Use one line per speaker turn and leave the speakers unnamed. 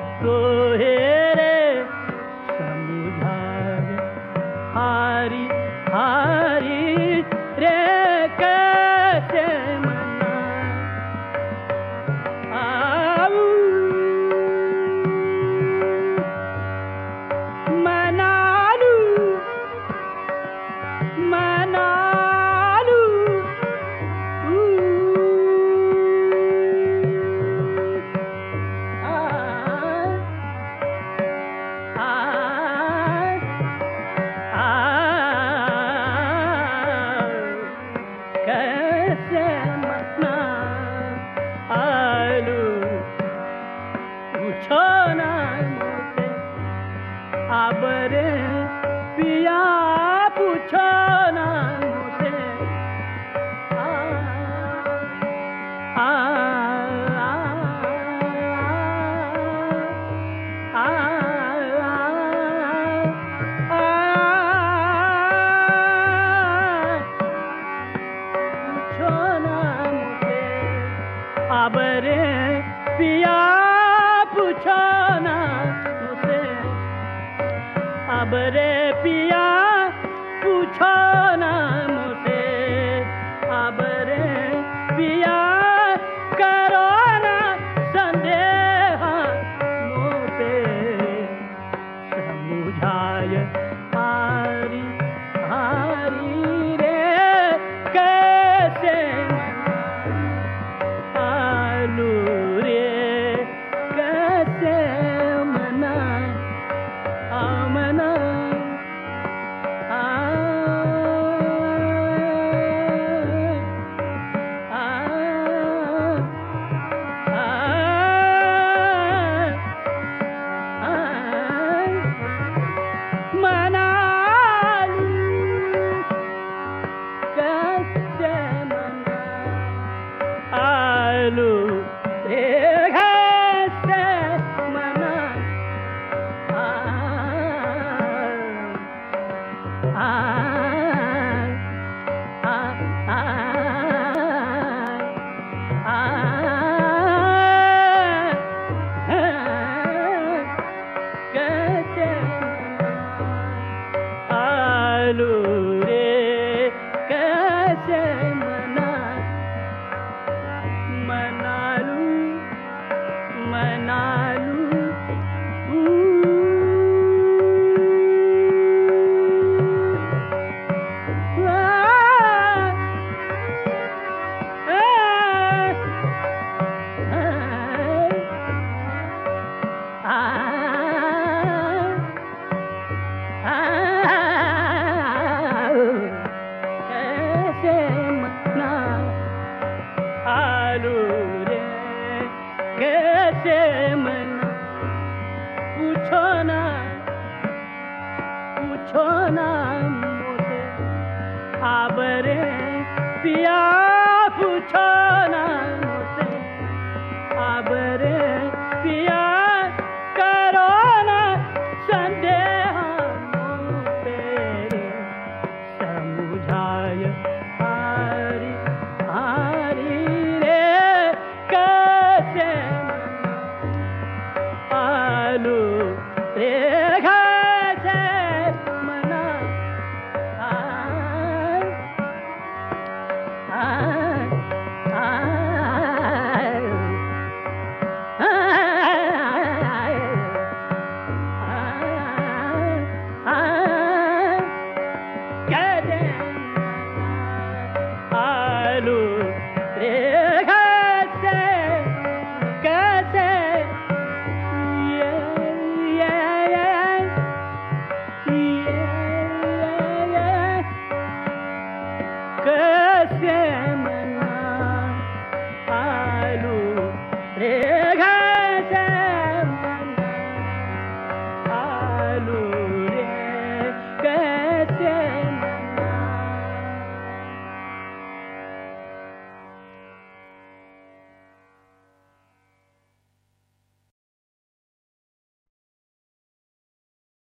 को है आबरे पिया कैसे मन पूछो ना पूछो ना। good.